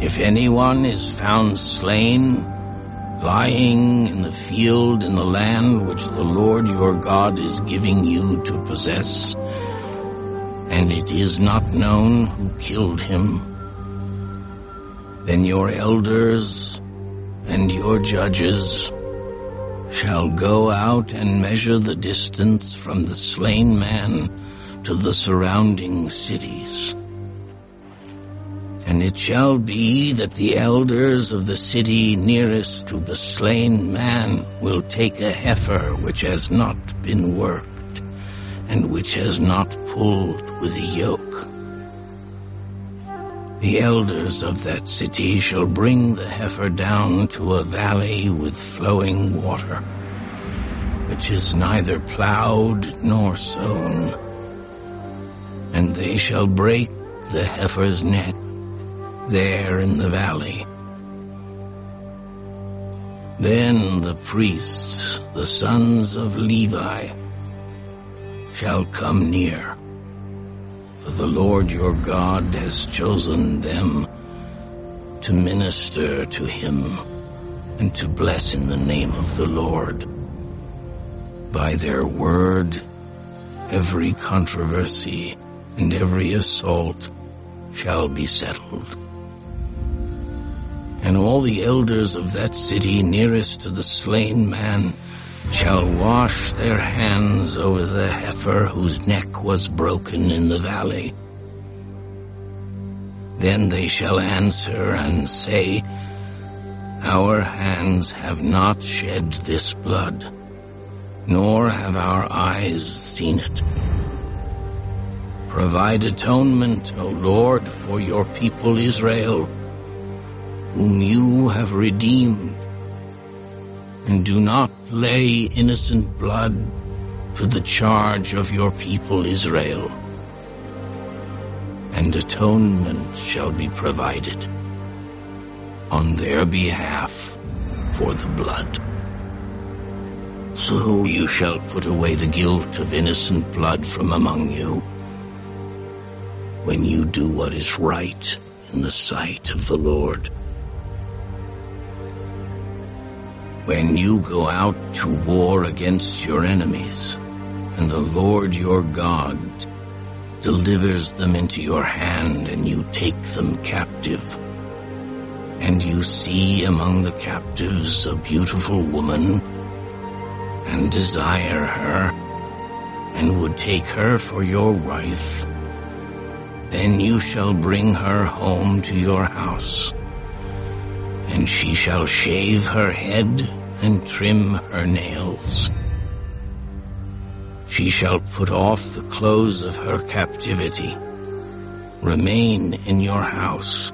If anyone is found slain, lying in the field in the land which the Lord your God is giving you to possess, and it is not known who killed him, then your elders and your judges shall go out and measure the distance from the slain man to the surrounding cities. And it shall be that the elders of the city nearest to the slain man will take a heifer which has not been worked, and which has not pulled with a yoke. The elders of that city shall bring the heifer down to a valley with flowing water, which is neither plowed nor sown. And they shall break the heifer's neck there in the valley. Then the priests, the sons of Levi, shall come near, for the Lord your God has chosen them to minister to him and to bless in the name of the Lord. By their word, every controversy and every assault shall be settled and all the elders of that city nearest to the slain man shall wash their hands over the heifer whose neck was broken in the valley. Then they shall answer and say, Our hands have not shed this blood, nor have our eyes seen it. Provide atonement, O Lord, for your people Israel, whom you have redeemed, and do not lay innocent blood to the charge of your people Israel. And atonement shall be provided on their behalf for the blood. So you shall put away the guilt of innocent blood from among you when you do what is right in the sight of the Lord. When you go out to war against your enemies, and the Lord your God delivers them into your hand and you take them captive, and you see among the captives a beautiful woman, and desire her, and would take her for your wife, then you shall bring her home to your house and she shall shave her head and trim her nails. She shall put off the clothes of her captivity, remain in your house,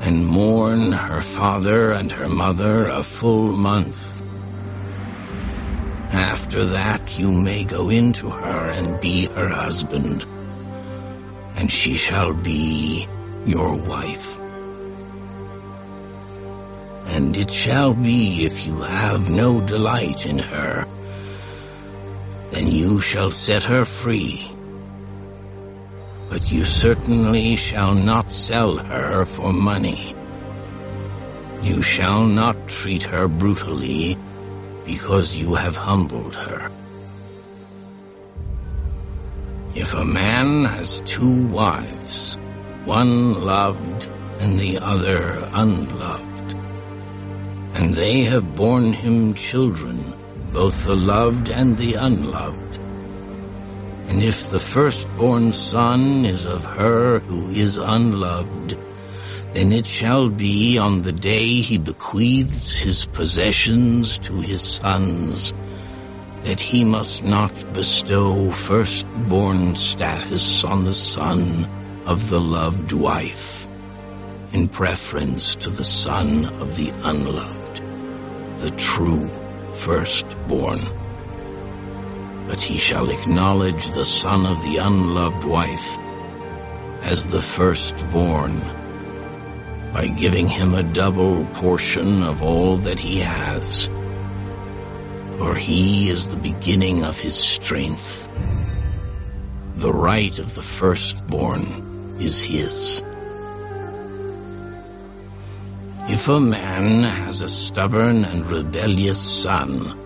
and mourn her father and her mother a full month. After that you may go into her and be her husband, and she shall be your wife. And it shall be if you have no delight in her, then you shall set her free. But you certainly shall not sell her for money. You shall not treat her brutally, because you have humbled her. If a man has two wives, one loved and the other unloved, and they have borne him children, both the loved and the unloved. And if the firstborn son is of her who is unloved, then it shall be on the day he bequeaths his possessions to his sons, that he must not bestow firstborn status on the son of the loved wife, in preference to the son of the unloved the true firstborn. But he shall acknowledge the son of the unloved wife as the firstborn by giving him a double portion of all that he has. For he is the beginning of his strength. The right of the firstborn is his. If a man has a stubborn and rebellious son,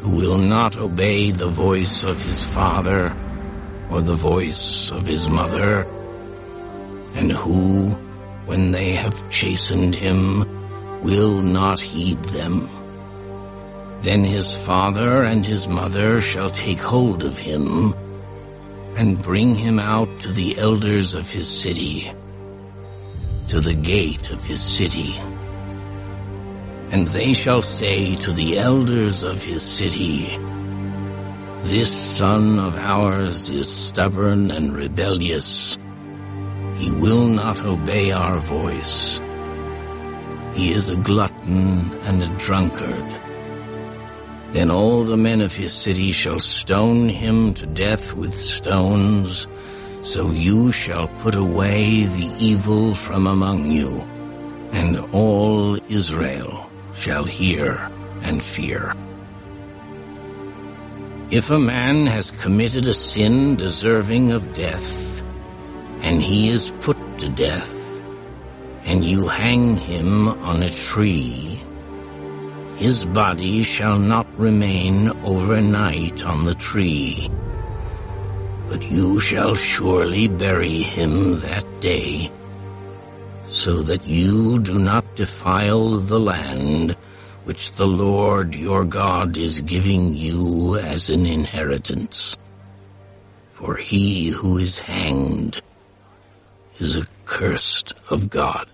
who will not obey the voice of his father or the voice of his mother, and who, when they have chastened him, will not heed them, then his father and his mother shall take hold of him and bring him out to the elders of his city, to the gate of his city. And they shall say to the elders of his city, This son of ours is stubborn and rebellious. He will not obey our voice. He is a glutton and a drunkard then all the men of his city shall stone him to death with stones, so you shall put away the evil from among you, and all Israel shall hear and fear. If a man has committed a sin deserving of death, and he is put to death, and you hang him on a tree, his body shall not remain overnight on the tree, but you shall surely bury him that day, so that you do not defile the land which the Lord your God is giving you as an inheritance. For he who is hanged is accursed of God.